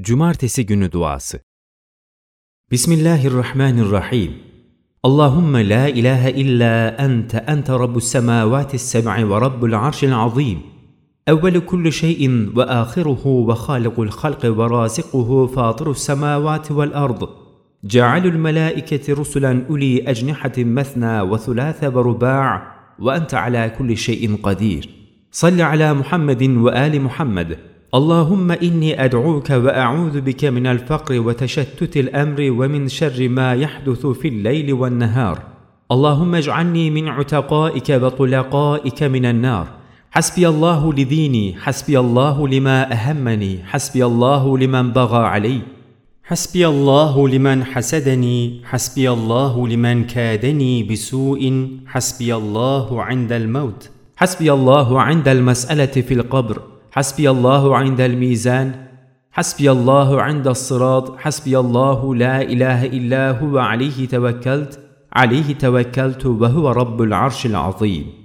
Cumartesi günü duası. Bismillahirrahmanirrahim. Allahümme la ilahe illa ente ente rabbus semavati seb'i ve rabbul arşil azim. أول كل شيء وآخره وخالق الخلق ورازقه فاطر السماوات والأرض جعل الملائكة رسلا أولي أجنحة مثنى وثلاث ورباع وأنت على كل شيء قدير صل على محمد وآل محمد اللهم إني أدعوك وأعوذ بك من الفقر وتشتت الأمر ومن شر ما يحدث في الليل والنهار. اللهم اجعلني من عتقائك وطلقائك من النار. حسبي الله لديني حسبي الله لما أهمني حسبي الله لمن بغى علي. حسبي الله لمن حسدني حسبي الله لمن كادني بسوء حسبي الله عند الموت. حسبي الله عند المسألة في القبر. حسبي الله عند الميزان حسبي الله عند الصراط حسبي الله لا إله إلا هو عليه توكلت عليه توكلت وهو رب العرش العظيم.